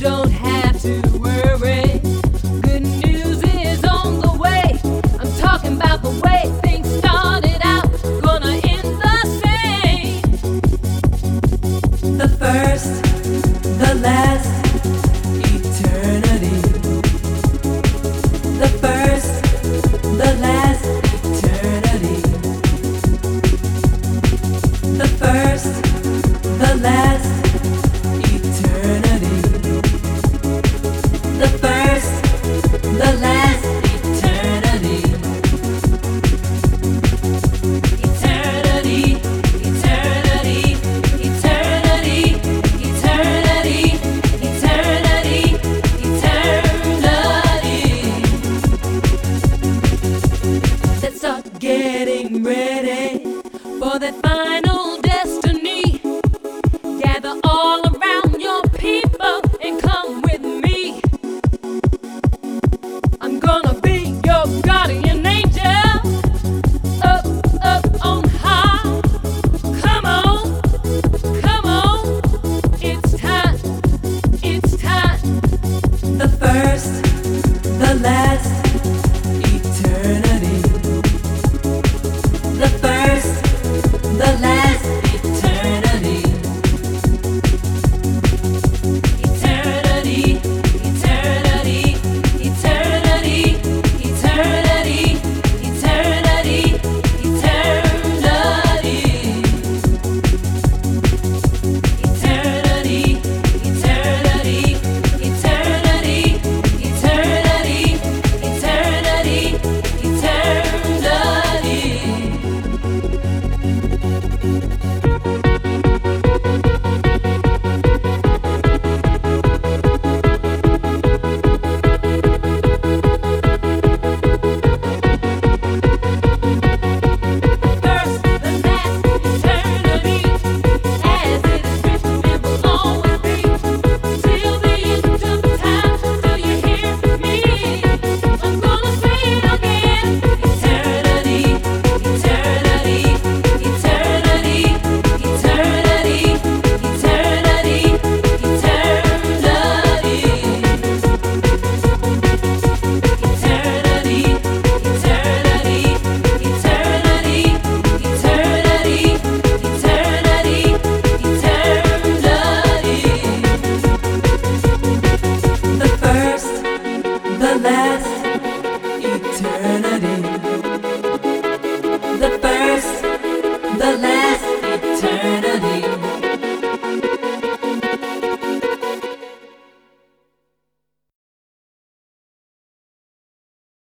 Don't have to getting ready for that final. turn